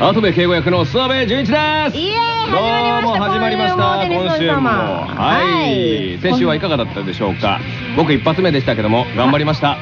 跡部敬吾役の諏訪部純一です。イエーイ。どうも始まりました。今週もははい。先週はいかがだったでしょうか？僕一発目でしたけども頑張りました。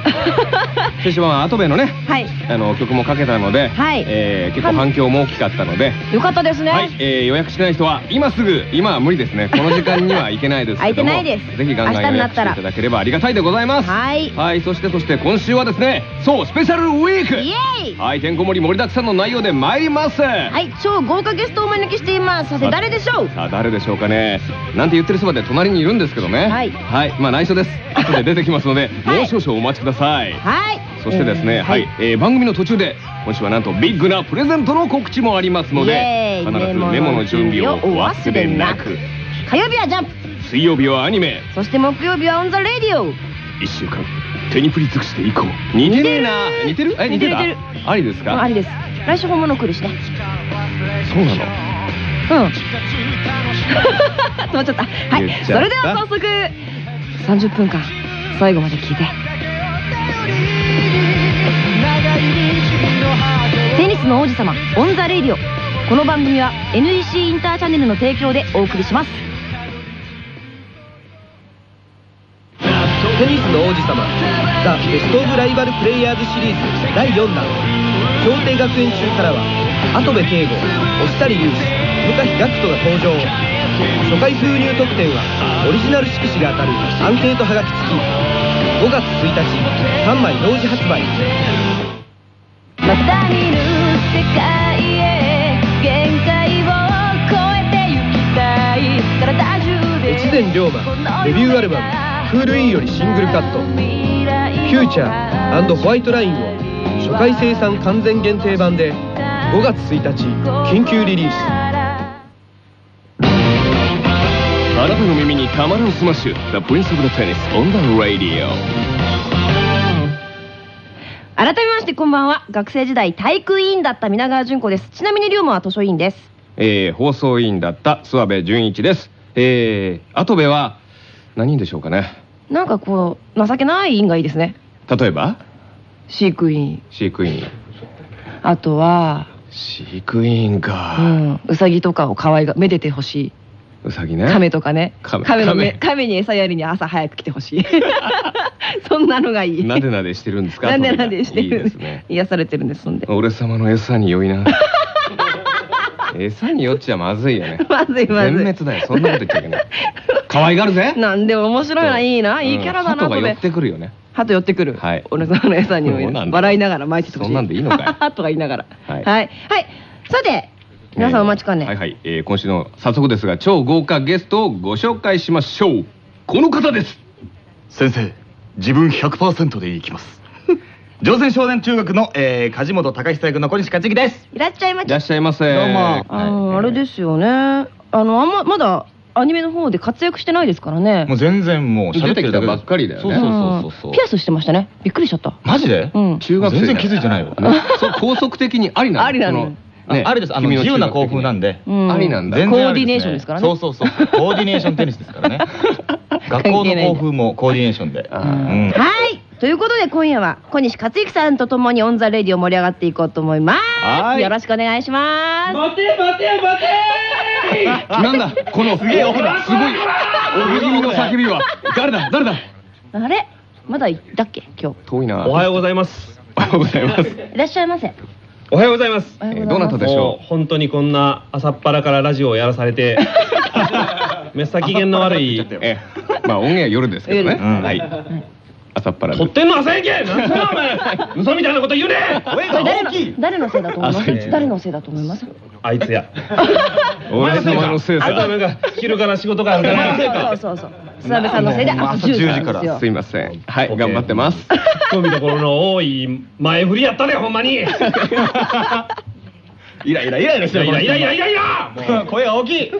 先週は後部のねはい。あの曲もかけたので、はい。えー結構反響も大きかったので、よかったですね。はい、えー予約してない人は今すぐ今は無理ですね。この時間には行けないですけども空いてないです。ぜひガンガン予約していただければありがたいでございます。はい。はい。そしてそして今週はですねそうスペシャルウィーク。イエーイ。はい。てんこ盛り盛りだくさんの内容で参ります。ははい。超豪華ゲストをお招きしていますさて誰でしょう？さあ誰でしょうかね。なんて言ってるそばで隣にいるんですけどね。はい。はい。まあ内緒です。後で出てきますので、はい。もう少々お待ちください。はい。そしてですね、えーはい、えー番組の途中で今週はなんとビッグなプレゼントの告知もありますのイで必ずメモの準備をお忘れなく。火曜日はジャンプ。水曜日はアニメ。そして木曜日は On the Radio。1週間テニプリ尽くしていこう。似てねえな。似てる？え似てた？ありですか？ありです。来週本物来るしね。そうなの。うん 止まっちゃった。はい。それでは早速30分間最後まで聞いて。テニスの王子様 On the Radio。この番組は NEC インターチャネルの提供でお送りします。テニスの王子様ザ・ベスト・オブ・ライバル・プレイヤーズシリーズ第4弾。協定学園中からは跡部圭吾押谷雄志向井岳人が登場。初回封入特典はオリジナル色紙が当たるアンケートはがき付き。5月1日3枚同時発売。また見ぬ世界へ限界を超えてゆきたい。体中で越前リョーマデビューアルバム「クールインよりシングルカット「Future/White Line」を初回生産完全限定版で5月1日緊急リリース。あなたの耳にたまらんスマッシュ The Prince of the Tennis on the Radio 改めましてこんばんは。学生時代体育委員だった皆川淳子です。ちなみにリョーマは図書委員です。えー放送委員だった諏訪部純一です。えー、後部は何人でしょうかね。なんかこう情けない委員がいいですね。例えば？飼育員。飼育員。あとは飼育員うか、ん。うさぎとかを可愛がめでてほしうさぎね。い亀とかね。亀亀の目亀。亀に餌やりに朝早く来てほしい。そんなのがいい。なでなでしてるんですか？なでなでしていいるですね。癒されてるんですそんで。俺様の餌に酔いな。餌に酔っちゃまずいよね。まずいまずい。全滅だよ。そんなこと言っちゃいけない。可愛がるぜ。なんでも面白いな、いいな、いいキャラだな、これ鳩が寄ってくるよね鳩寄ってくる。はい俺さんの餌にそうなんだ笑いながら巻いててほしい。そんなんでいいのかよ とか言いながら。ははいい。はい。さて、皆さんお待ちかね。はいはい、えー今週の早速ですが超豪華ゲストをご紹介しましょうこの方です先生自分100%でいきます 上仙少年中学の、えー、梶本隆久役の小西克之ですいらっしゃいませ。いらっしゃいませどうもあの、あれですよね。あの、あんま、まだ、アニメの方で活躍してないですからね。もう全然もう喋ってるだけ出てきたばっかりだよね。そうそうそうそうピアスしてましたね。びっくりしちゃった。マジで、うん。中学生全然気づいてないよね そう高速的にありなの。ありなの。そねああれです。あの君自由な中学的に。校風なんで。うん。ありなんだ。全然ありコーディネーションですからね。そうそうそう。コーディネーションテニスですからね。学校の校風もコーディネーションで。はい。ということで今夜は小西克之さんと共にオンザレディを盛り上がっていこうと思います。はい。よろしくお願いします。なんだこのすげえおらすごい。お気味の叫びは。誰だ誰だ。あれ？まだいたっけ？今日。遠いな。おはようございます。おはようございます。いらっしゃいませ。おはようございます。えーどなございます。たでしょもう本当にこんな朝っぱらからラジオをやらされて、めっさ機嫌の悪い。ええまあオンエア夜ですけどね。はい朝っぱらで。撮ってんの朝やけ。なんだお前。嘘みたいなこと言うね。誰の誰のせいだと思います？誰のせいだと思います？あいつや。俺様のせいあいつはさなんか昼から仕事があるから。そうそうそう。諏訪部さんのせいで朝10時なんですいません。はい頑張ってます。そう見どころの多い前振りやったねほんまに。イライライライラしてる。イライライライライラ。声が大きい。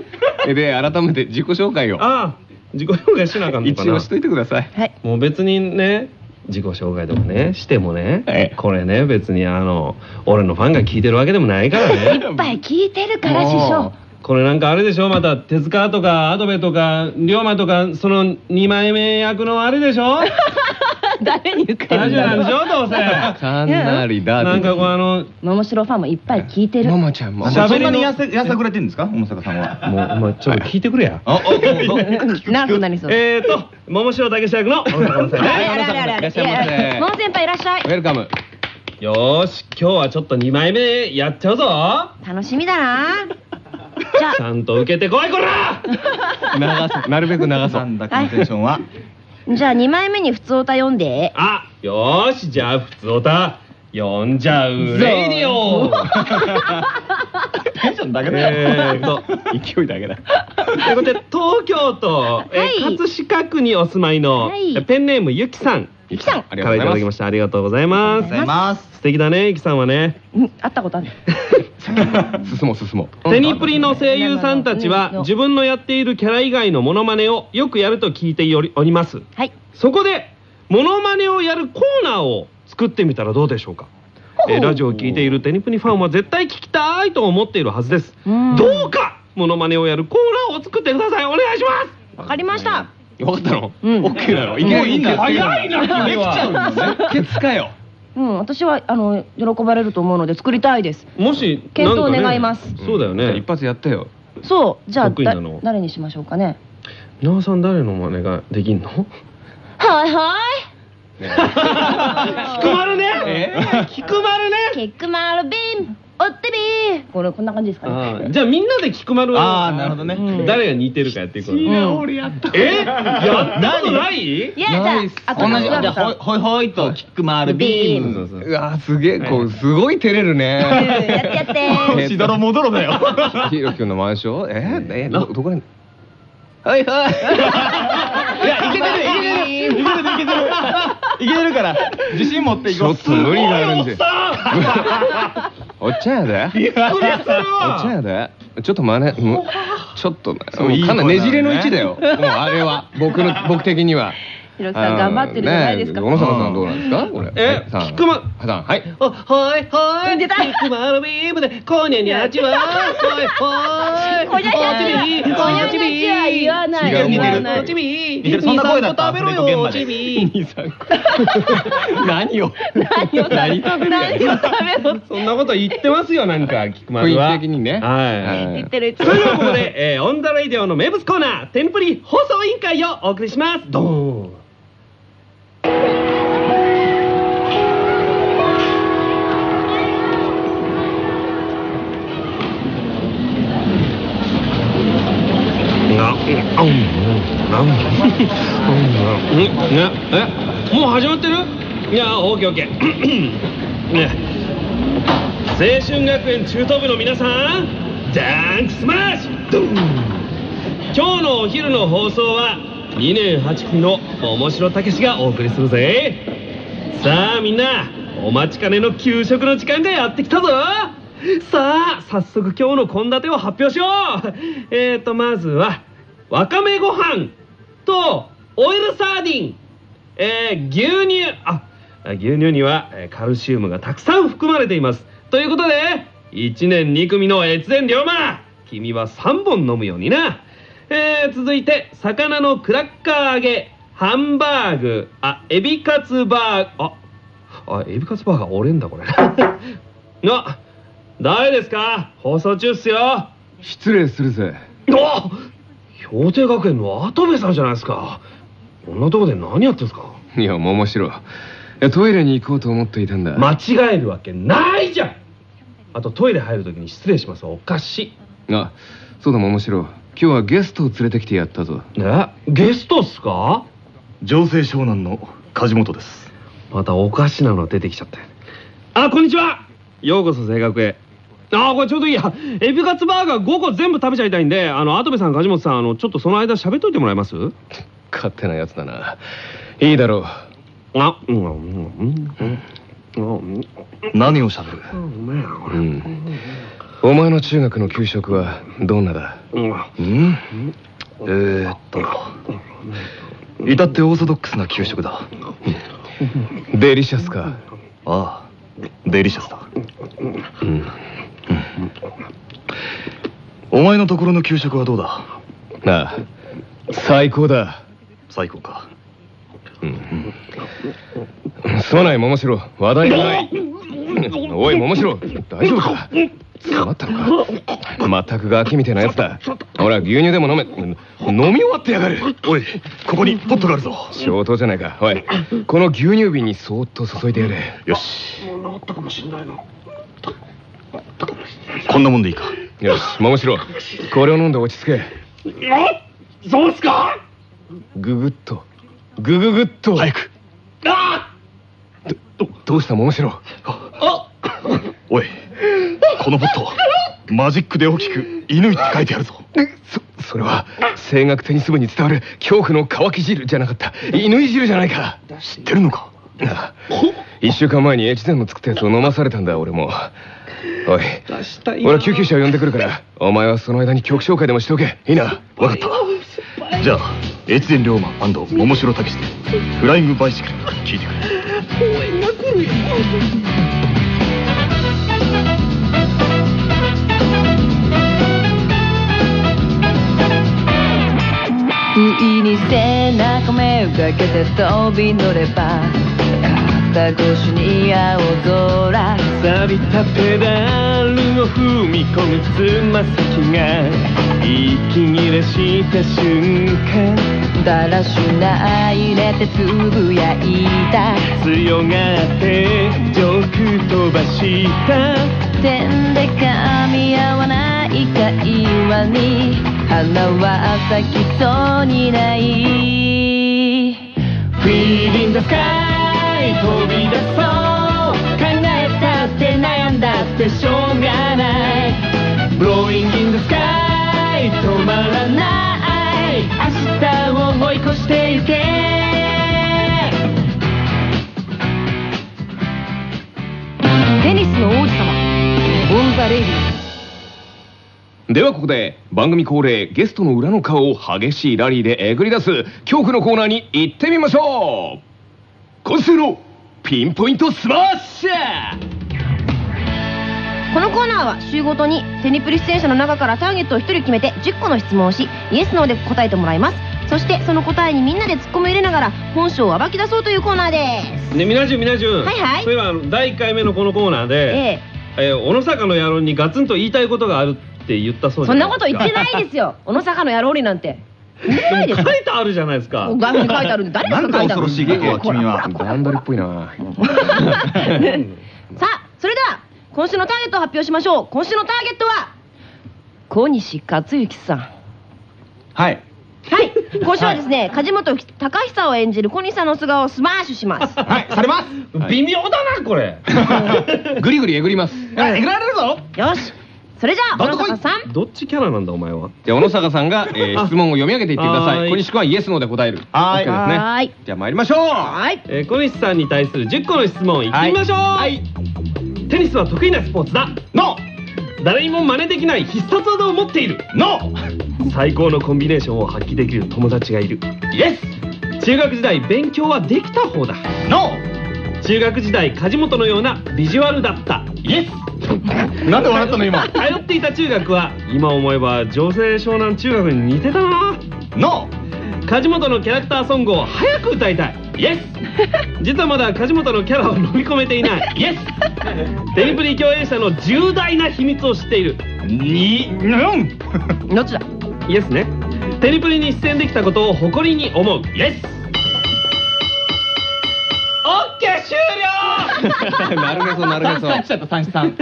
えで改めて自己紹介を。ああ自己紹介しなあかんのかな？一応しといてください。はい。もう別にね自己紹介とかねしてもね、ええ。これね別にあの俺のファンが聞いてるわけでもないからね。いっぱい聞いてるから師匠。これなんかあれでしょ？また手塚とかアドベとか龍馬とかその2枚目役のあれでしょ？誰に言ってるラジオんだろう。なんでしょどうせ。かなりだなんかこうあの桃城ファンもいっぱい聞いてる。ももちゃんも。しゃべりにやせやさぐれてるんですか大阪さんは？もうお前ちょっと聞いてくれや。ああ長くなりそうえーと桃城武史役の大阪さんいらっしゃいませいや桃先輩いらっしゃいウェルカムよーし今日はちょっと2枚目やっちゃうぞ楽しみだなじゃちゃんと受けてこいこらなるべく流そなんだこのテンションはあじゃあ2枚目に普通歌読んで。あよーしじゃあ普通歌。読んじゃうレイディオ。テンションだけえだよーと勢いだけだ。ということで東京都、えーはい。葛飾区にお住まいの、はい。えペンネームゆきさんゆきさん。ありからいただきましした。ありがとうございます。ありがとうございます。素敵だねゆきさんはね。うん会ったことある。た進もう進もう。テニプリの声優さんたちはうん。自分のやっているキャラ以外のモノマネをよくやると聞いておりおります。はい。そこでモノマネをやるコーナーを作ってみたらどうでしょうか？えーラジオを聞いているテニプリファンは絶対聞きたいと思っているはずです。うん。どうかモノマネをやるコーナーを作ってください。お願いします。わかりました分かったの？うん。オッケーだろもういいんだ早いな。君はできちゃうのねケツかようん私はあの喜ばれると思うので作りたいです。もし検討願います。そうだよね。一発やったよ。そう。じゃあ誰にしましょうかね？皆川さん誰の真似ができんの？はいはい。菊丸ね。菊丸ね。キックマルビームおってびー。これこんな感じですかあねーじゃあみんなで菊丸をあーなるほどね。うん。誰が似てるかやっていくの。うん俺やっやったことない？いやじゃナイス。ああと同じ。じゃあほいほいほいとキック回るビーム。そうそううわすげえこうすごい照れるうんやってねやって。しどろもどろだよヒーロー君のマンション？え？え？どどこに？はいはい。いやいけてるいけてる。いけてるいけてる。いけてるから自信持っていこう。ちょっと無理があるんで おいおっさおっちゃんやで。びっくりするおっちゃんやわでちょっと真似ちょっとねかなりね。じれの位置だ声よ。もうあれは。僕の僕的にはひろきさん頑張ってるじゃないですか。小野坂さんどうなんですか？これ。えキックマさんはい。おほいほい。出た。キックマルビームでこにゃにゃちはほいほい。こにゃちはこにゃちは言わない。言わないおちび。そんな声だった食べろよおちび。何を？何を食べ何食べる？何を食べろそんなこと言ってますよなんかキックマは囲気的にね。はい。言ってるそれではるここで、えー、オンザライディオの名物コーナー、テンプリ放送委員会をお送りします。ドーン。え、もう始まってるいや、オーケーオーケー。ね、青春学園中等部の皆さん、ダンクスマッシュドン今日のお昼の放送は2年8組の面白たけしがお送りするぜさあみん。なお待ちかねの給食の時間がやってきたぞさあ早速今日の献立を発表しようえーとまずはわかめご飯とオイルサーディン。えー牛乳。あ牛乳にはえーカルシウムがたくさん含まれています。ということで1年2組の越前龍馬。君は3本飲むようにな。えー続いて魚のクラッカー揚げ。ハンバーグ。あエビカツバーグ。ああエビカツバーガー折れんだこれ。な誰ですか？放送中っすよ。失礼するぜ。あ氷定学園の跡部さんじゃないですか。こんなとこで何やってんすか。いやもう面白い。いやトイレに行こうと思っていたんだ。間違えるわけないじゃん。あとトイレ入るときに失礼します。おかしい。あそうだも面白い。今日はゲストを連れてきてやったぞ。えゲストっすか。情勢湘南の梶本です。またおかしなの出てきちゃったあこんにちは。ようこそ声楽へあこれちょうどいいや。エビカツバーガー5個全部食べちゃいたいんであの跡部さん梶本さんあのちょっとその間喋っといてもらえます？勝手なやつだな。いいだろう。あうんうんうん。うんうん何をしゃべるうん。お前の中学の給食はどんなだ？うん。うん。えー、っと。至ってオーソドックスな給食だ。デリシャスか。ああ。デリシャスだ。うんお前のところの給食はどうだ？なあ最高だ。最高か。うん。すまない桃城話題がない。おい桃城大丈夫か？捕まったのか？まったくガキみたいなやつだ。ほら牛乳でも飲め。飲み終わってやがる。おいここにポットがあるぞ。消灯じゃないか。おいこの牛乳瓶にそーっと注いでやれ。よしこんなもんでいいか？よし桃城これを飲んで落ち着け。そうっすか？ググッと。グググッと。早く。どどうした？桃城おいこのポットマジックで大きく「犬」って書いてあるぞ。そそれは声楽テニス部に伝わる恐怖の乾き汁じゃなかった犬汁じゃないか。知ってるのか？あ。一週間前に越前の作ったやつを飲まされたんだ俺もおい。俺は救急車を呼んでくるからお前はその間に曲紹介でもしておけ。いいな。分かった。じゃあ越前龍馬桃城武史で「フライングバイシクル」聞いてくれ。不意に背中目をかけて飛び乗れば肩越しに青空。錆びたペダルを踏み込むつま先が息切れした瞬間。だらしないれてつぶやいた強がって上空飛ばした。点で噛み合わない会話に。花は咲きそうにない。フィーリングスカイ飛び出そう。考えたって悩んだってしょうがない。ブローイングインドスカイ止まらない。明日を追い越してゆけ。テニスの王子様。On the Radioではここで番組恒例ゲストの裏の顔を激しいラリーでえぐり出す恐怖のコーナーに行ってみましょう。今週のピンポイントスマッシュ！このコーナーは週ごとにテニプリ出演者の中からターゲットを1人決めて10個の質問をしイエス・ノーで答えてもらいます。そしてその答えにみんなでツッコミを入れながら本性を暴き出そうというコーナーです。ねみなじゅんみなじゅんはいはい。そういえば第1回目のこのコーナーで、ええ。ー小野坂の野郎にガツンと言いたいことがあるって言ったそうじそんなゃないですか。こと言ってないですよ。小野坂の野郎になんて書いてあるじゃないですか。画面に書いてあるんで誰が書いてあるなんか恐ろしいことは君は段取りっぽいな。さあそれでは今週のターゲットを発表しましょう。今週のターゲットは小西克幸さん。はい。はい。今週はですね、梶本貴久を演じる小西さんの素顔をスマッシュします。はいされます。微妙だなこれ。グリグリえぐります。あえぐられるぞ。よしそれじゃあ小野坂さん。どっちキャラなんだお前は？じゃあ小野坂さんが、えー質問を読み上げていってくださはい。い小西君はイエスノーで答える。はーい。OK ですね。はーい。じゃあ参りましょう。はい。えー小西さんに対する10個の質問いってみましょう、はい。テニスは得意なスポーツだ。ノ誰にも真似できない必殺技を持っている。ーノ最高のコンビネーションを発揮できる友達がいる。ーイエス中学時代勉強はできた方だノ中学時代梶本のようなビジュアルだったーイエス なんで笑ったの今？通っていた中学は？今思えば女性湘南中学に似てたな。ノ梶本のキャラクターソングを早く歌いたい。イエス実はまだ梶本のキャラを飲み込めていない。イエステニプリ共演者の重大な秘密を知っている。ーにうん。どっちだ？イエスね。テニプリに出演できたことを誇りに思う。イエスオッケー終了。なるへそなるへそ。ちゃった三さん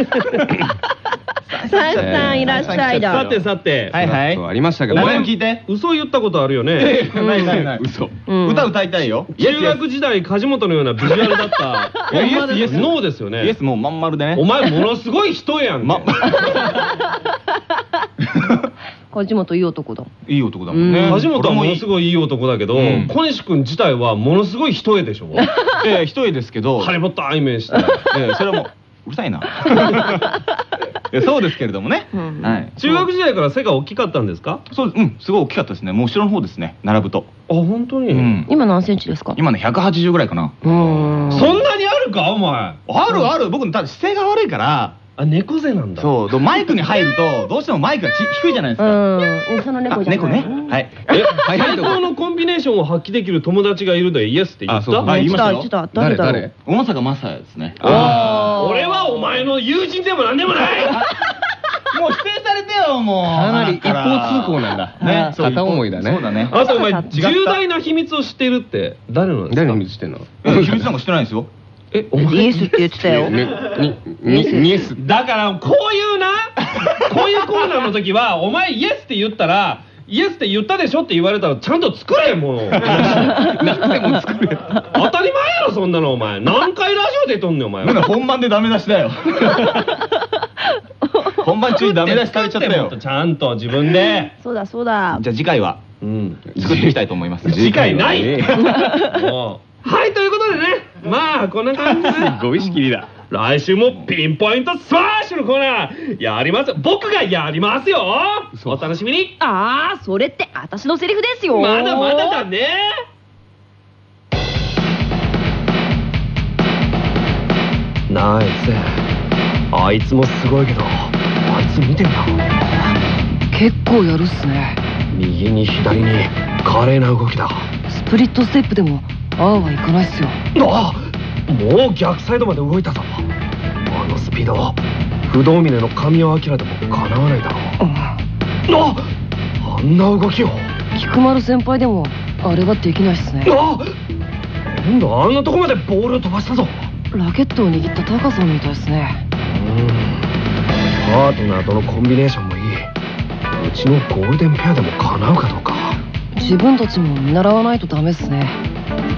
サンさんいらっしゃいださてさて、はいはい。そうありましたけど何でねも聞いて。嘘言ったことあるよね。ないないない嘘。うん。歌歌いたいよ。中学時代梶本のようなビジュアルだった。いやイエスイエスノーですよね。イエスもうまん丸でね。お前ものすごい人やんけ、ま梶本いい男だいい男だもん。ね梶本はものすいごいいい男だけど、うん。小西君自体はものすごい人絵でしょええ 一重ですけど。晴れぼったい面してええそれはもううるさいな。いやそうですけれどもね。うん。はい。中学時代から背が大きかったんですか？そううん。すごい大きかったですね。もう後ろの方ですね。並ぶと。あ本当に、うん。今何センチですか？今ね180ぐらいかな。うーん。そんなにあるか？お前。あるある。僕ただ姿勢が悪いからあ猫背なんだ。そう。でもマイクに入るとどうしてもマイクがち低いじゃないですか。うん。その猫じゃ猫ね。はい。えはい最高のコンビネーションを発揮できる友達がいるでイエスって言っあそうたはい言いましたよ。ちょっと誰だろう。誰大阪マサヤですね。あー。俺はお前の友人でもなんでもない。もう否定されてよもう。かなり一方通行なんだ。ね。そう。片思いだね。そうだね。あとお前重大な秘密を知ってるって誰なんですか？誰の水してんの？秘密なんかしてないですよえお前イエスって言ってたよ。ねににニエス。だからこういうなこういうコーナーの時はお前イエスって言ったらイエスって言ったでしょって言われたらちゃんと作れもう。なくても作れ当たり前やろそんなのお前。何回ラジオで撮んねんお前。なんか本番でダメ出しだよ。本番中にダメ出しされちゃったよ。ちゃんと自分で。そうだそうだ。じゃあ次回はうん。作っていきたいと思います。次回ない。ね。もうはいということでねまあこんな感じで。すごい仕切りだ。来週もピンポイントスマッシュのコーナーやります。僕がやりますよ。お楽しみに。ああそれって私のセリフですよ。まだまだだね。ナイスあいつもすごいけどあいつ見てんだ。結構やるっすね。右に左に華麗な動きだ。スプリットステップでもああはいかないっすよ。あもう逆サイドまで動いたぞあのスピード不動峰の神尾明でもかなわないだろう。ああんな動きを。菊丸先輩でもあれができないっすね。あなんだあんなとこまでボールを飛ばしたぞ。ラケットを握ったタカさんみたいっすね。うん。パートナーとのコンビネーションもいい。うちのゴールデンペアでも叶うかどうか。自分たちも見習わないとダメっすね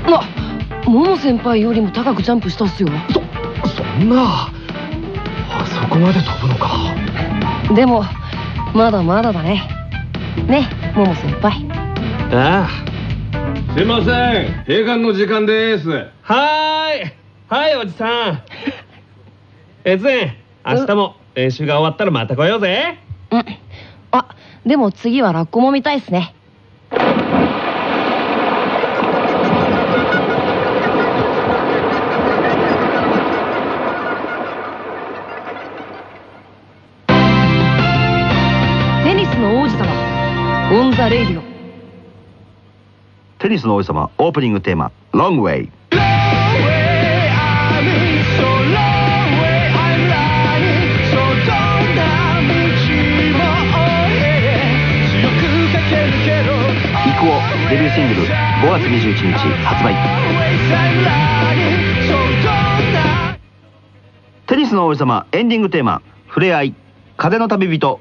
あモモ先輩よりも高くジャンプしたっすよ。そそんなあそこまで飛ぶのか。でもまだまだだね。ねモモ先輩。あすいません。閉館の時間です。あはーい。はいおじさん。えずん明日も練習が終わったらまた来ようぜ。うん。あでも次はラッコも見たいっすねレイディオ。テニスの王子様オープニングテーマ「ロングウェイ」デビューシングル5月21日発売。テニスの王子様エンディングテーマ「ふれあい。風の旅人」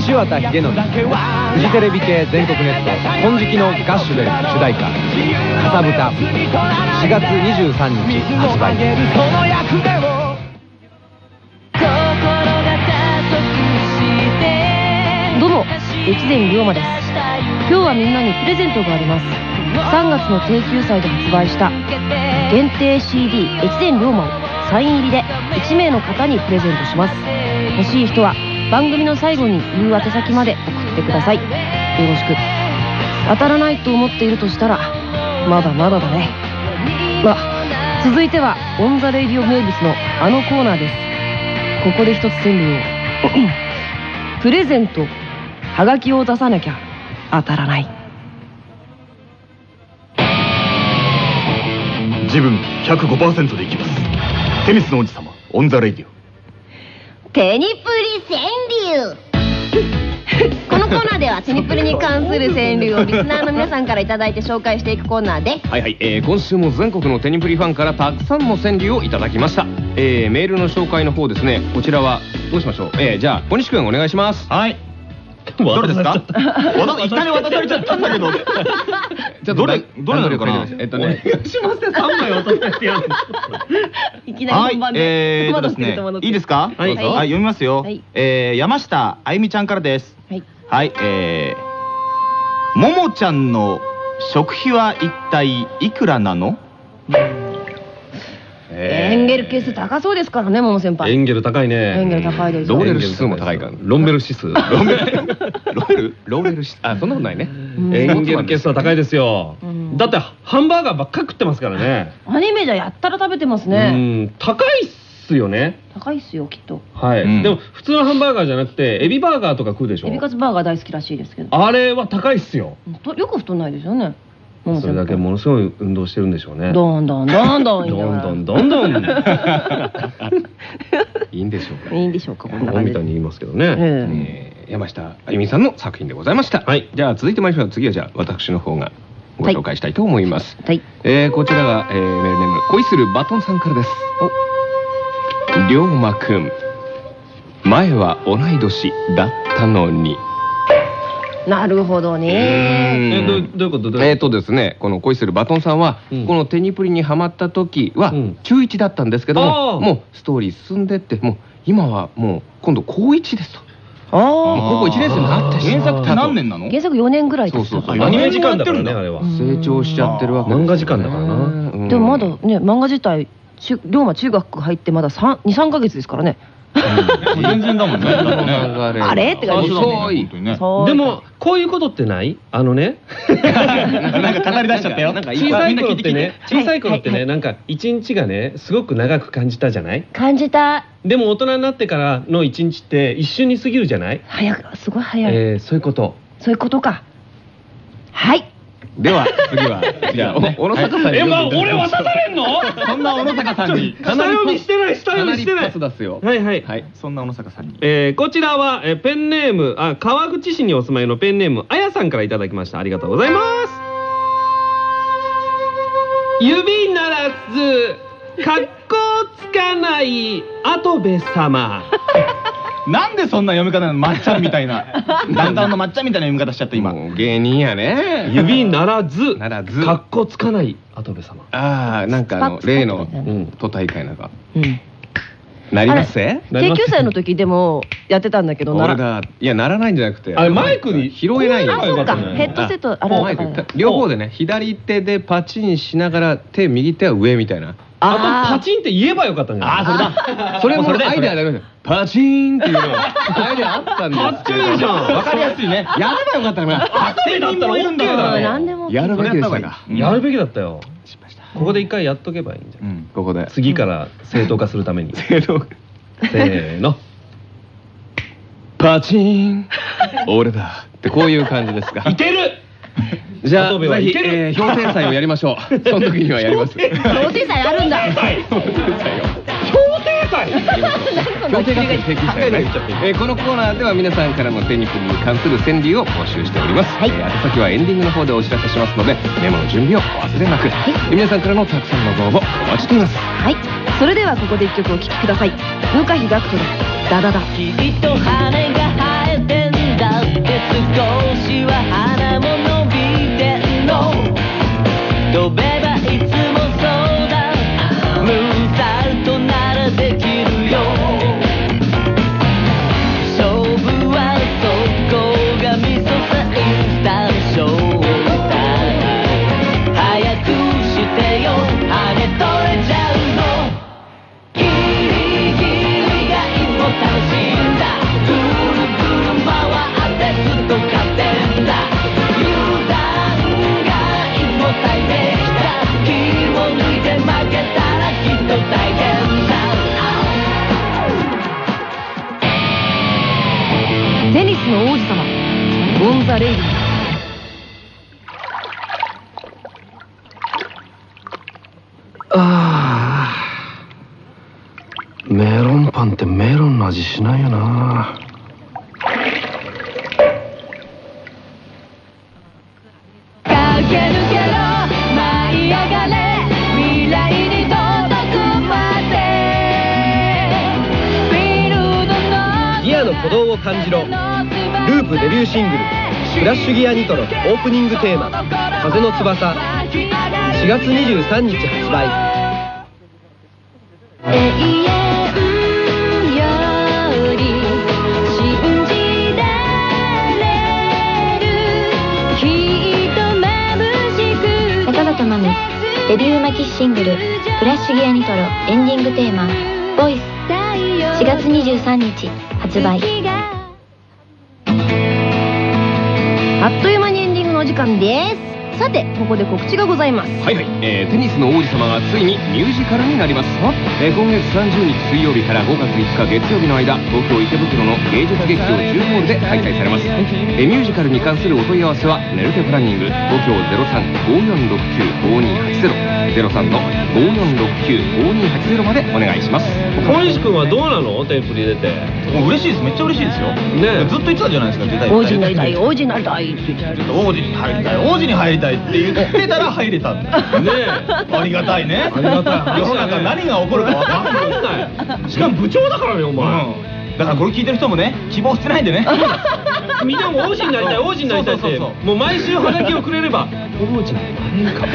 柴田秀則フジテレビ系全国ネット金色のガッシュベル主題歌「かさぶた」4月23日発売。どうも越前龍馬です。今日はみんなにプレゼントがあります。3月の定休祭で発売した限定 CD 越前龍馬をサイン入りで1名の方にプレゼントします。欲しい人は番組の最後に言う宛先まで送ってください。よろしく。当たらないと思っているとしたらまだまだだね。まあ続いては On the Radio 名物のあのコーナーです。ここで一つ川柳を。プレゼントはがきを出さなきゃ当たらない。自分105%でいきます。テニスの王子様 On the Radio。テニプリ川柳。このコーナーではテニプリに関する川柳をリスナーの皆さんからいただいて紹介していくコーナーではいはい、えー今週も全国のテニプリファンからたくさんの川柳をいただきました、えーメールの紹介の方ですね。こちらはどうしましょう、えーじゃあ小西君お願いします。はい。どれですか？いきなり渡されちゃったんだけどじゃあどれどれなのかな？えっとね。しますって3枚渡されてやる。いきなりはい本番、でえいいですか？はい。はい、読みますよ、はい。えー山下あゆみちゃんからです。はい。はいえー、ももちゃんの食費は一体いくらなの？エンゲル係数高そうですからね桃先輩。エンゲル高いね。エンゲル高いですローレル指数も高いから。ロンベル指数。ローレル？ローレル？ローレル指数。あそんなことないね。エンゲル係数は高いですよ。うん。だってハンバーガーばっかり食ってますからね。アニメじゃやったら食べてますうねん高いっすよね。高いっすよきっと。はい、うん。でも普通のハンバーガーじゃなくてエビバーガーとか食うでしょ。エビカツバーガー大好きらしいですけど。あれは高いっすよ。とよく太んないですよねもそれだけものすごい運動してるんでしょうね。どんどんどんどんどんどんどんどん。いいんでしょうか。いいんでしょうかこんなみたいに言いますけどね、山下あゆみさんの作品でございました、はい、じゃあ続いてまいりましょう。次はじゃあ私の方がご紹介したいと思います、はい、え、こちらが、えー、メールネーム恋するバトンさんからです。龍馬くん。前は同い年だったのに。なるほどね。えどうどういうこと？どういうこと？えーとですねこの恋するバトンさんは、うん。このテニプリにハマった時は、うん。中1だったんですけどももうストーリー進んでってもう今はもう今度高1ですと。ああ高校1年生になって原作って何年なの？原作4年ぐらいですそうそうそう。アニメ時間だからねあれは。成長しちゃってるわけ漫画時間だからなうん。でもまだね漫画自体中龍馬中学入ってまだ23ヶ月ですからね全然だもんね。だってね流れあれ？って感じ。遅いでもこういうことってない？あのね。なんか語り出しちゃったよ。なんか小さい頃ってね小さい頃ってねなんか一日がねすごく長く感じたじゃない？感じた。でも大人になってからの一日って一瞬に過ぎるじゃない、早くすごい早い、えーそういうこと。そういうことか。はいでは次はじゃ小野坂さんにえまあ俺渡されんの？そんな小野坂さんに。下読みしてない下読みしてない。パス出すよはいはい。はいそんな小野坂さんに。えーこちらは、えーペンネームあ川口市にお住まいのペンネームあやさんからいただきました。ありがとうございます。指ならず格好つかない跡部様なんでそんな読み方なの？まっちゃんみたいな。ダウンタウンのまっちゃんみたいな読み方しちゃった今。もう芸人やね。指ならずならず。格好つかない跡部様。ああなんかあの例の都大会なんか。うん。なります？なり研ます究祭の時でもやってたんだけどな。俺らだいやならないんじゃなくてあれマイクに拾えないよ。あそうか。ヘッドセットあれマイク。両方でね左手でパチンしながら手右手は上みたいなあとパチンって言えばよかったんじゃない？あー、それだ。それもそれでアイデアだよパチンっていうの。アイデアあったんですけどあったねじゃん。わかりやすいね。やればよかったな。8000人だったら OK だうんよ何でもやるべきでしたかうん。やるべきだったよ。ここで一回やっとけばいいんじゃうん。ん。ここで。次から正当化するために。せーのせーの。パチン。俺だ。ってこういう感じですか いける じゃあぜひ、えー、氷点祭をやりましょう。その時にはやります。同性祭あるんだ。協定学園定期祭ねえーこのコーナーでは皆さんからのテニスに関する川柳を募集しております、はい、宛先はエンディングの方でお知らせしますのでメモの準備をお忘れなく、皆さんからのたくさんのご応募お待ちしていますはいそれではここで一曲お聴きください向井学人で「ダダダ」きっと羽が生えてんだって少しは花も Go back. テニスの王子様ゴンザ・レイディあ。ーメロンパンってメロンの味しないよな。収シングル「フラッシュギアニトロ」オープニングテーマ「風の翼」4月23日発売。坂本真美デビュー巻きシングル「フラッシュギアニトロ」エンディングテーマ「ボイス」4月23日発売。あっという間にエンディングのお時間です。さてここで告知がございます。はいはい、えーテニスの王子様がついにミュージカルになります、えー今月30日水曜日から5月5日月曜日の間東京池袋の芸術劇場10ホールで開催されます、えーミュージカルに関するお問い合わせはネルテプランニング東京0354695280 03の54695280までお願いします。小西君はどうなの？テンプリ出て。もう嬉しいです。めっちゃ嬉しいですよ。ねずっと言ってたじゃないですか出たい王子になりたい王子になりたいって言ってちょっと王子に入りたい。王子に入りたいって言ってたら入れたんだねありがたいね。ありがたい。世の中何が起こるか分かんない。しかも部長だからねお前、うん。だからこれ聞いてる人もね希望してないんでね。みんなも王子になりたい王子になりたいって。そうそうそうそう。もう毎週ハガキをくれれば王子になれるか。も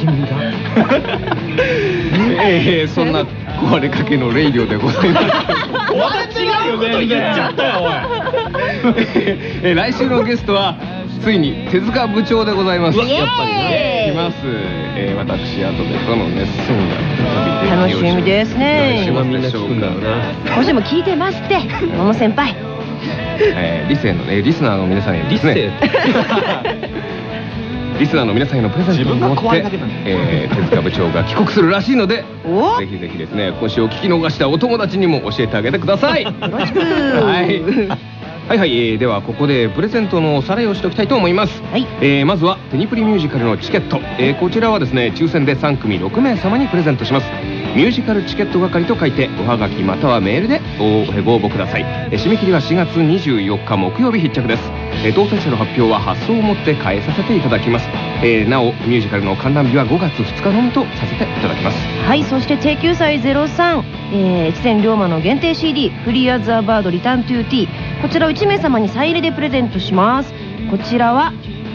君が。えー、そんな壊れかけのレイディオでございます。また違うこと言っちゃったよおい。えー来週のゲストはついに手塚部長でございます。イエーイ。来ます、えー、私後でとの熱戦が楽しみですね。今週も聞いてますって桃先輩。えー、リスへのねリスナーの皆さんへですね。リスナーの皆さんへのプレゼントを持自分がってえー、手塚部長が帰国するらしいのでおぜひぜひですね今週を聞き逃したお友達にも教えてあげてください。よろしく。はいはいはい、えーではここでプレゼントのおさらいをしておきたいと思います、はい。えーまずはテニプリミュージカルのチケット、えーこちらはですね抽選で3組6名様にプレゼントします。ミュージカルチケット係と書いておはがきまたはメールでご応募ください、えー締め切りは4月24日木曜日必着です、えー当選者の発表は発送をもって代えさせていただきます、えーなおミュージカルの観覧日は5月2日のみとさせていただきます。はいそして庭球祭03、えー、越前リョーマの限定 CD「Free as a Bird Return to T。こちらを1名様にサイン入りでプレゼントします。こちらは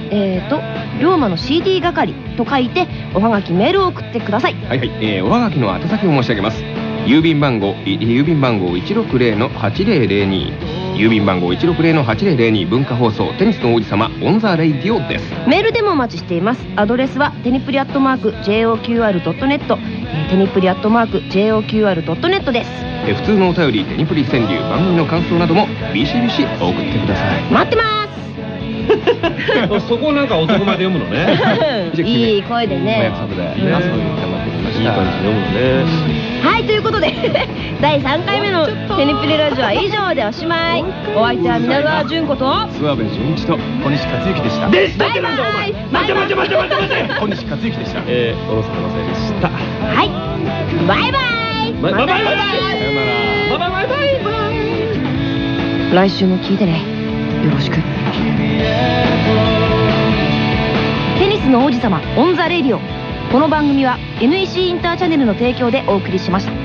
えーと龍馬の CD 係と書いておはがきメールを送ってください。はいはい、えーおはがきの宛先を申し上げます。郵便番号い郵便番号160-8002郵便番号160-8002文化放送テニスの王子様 On the Radio です。メールでもお待ちしています。アドレスはテニプリアットマーク JOQR.net えーテニプリアットマーク JOQR.net です。えー普通のお便りテニプリ川柳番組の感想などもビシビシ送ってください。待ってま そこなんか男まで読むのね。すいい声でおねいい感じで読むのね。はいということで 第3回目の「テニプリラジオ」は以上でおしまい。お相手は皆川淳子とバ諏訪部純一と小西克幸でした。でしたイバイ。けなんだお前バイバイ待て待て待て。待て待て小西克幸でした。えー、小野坂正也でした。はい。バイバイ。バイバイ。バイバイ。さようなら。バイバイ。バイバイ。来週も聞いてねよろしくテニスの王子様 On the Radio この番組は NEC インターチャネルの提供でお送りしました。